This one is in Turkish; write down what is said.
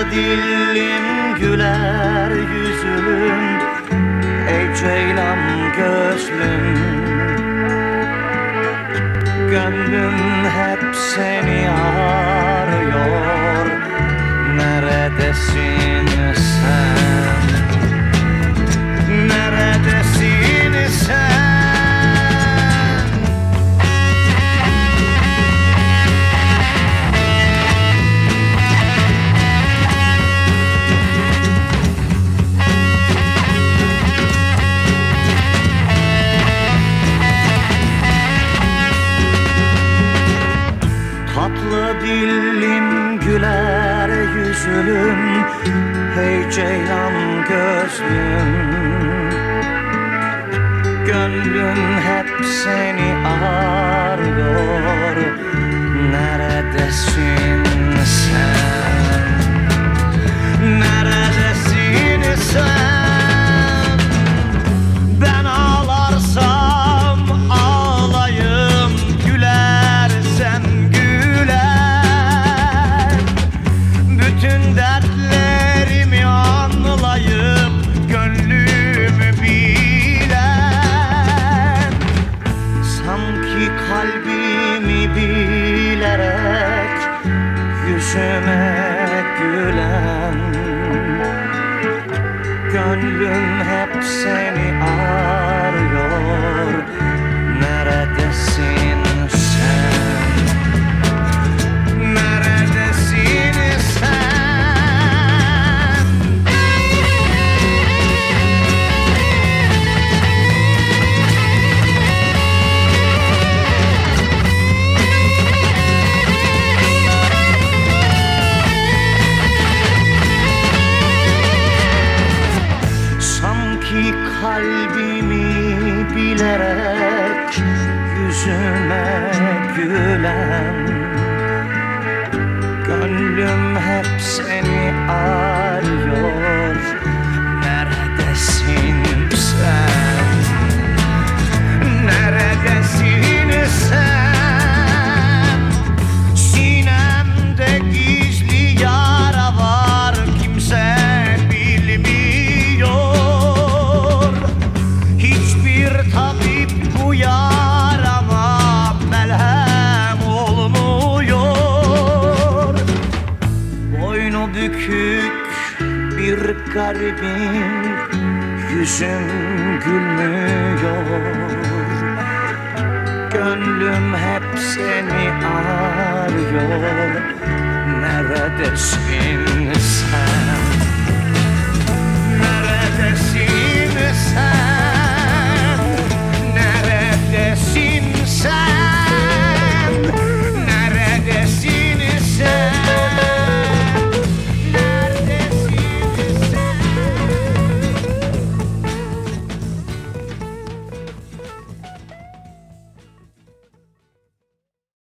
Dilim güler yüzüm Ey ceylan gözlüm. Gönlüm hep seni Dilim güler yüzüm Hey ceylan gözlüm. Gönlüm hep seni arıyor Neredesin Yüzüme gülen. Gönlüm hep seni arıyor. Neredesin yüzüme gülen Gönlüm hep seni bir garibim Yüzüm gülmüyor Gönlüm hep seni arıyor Neredesin sen?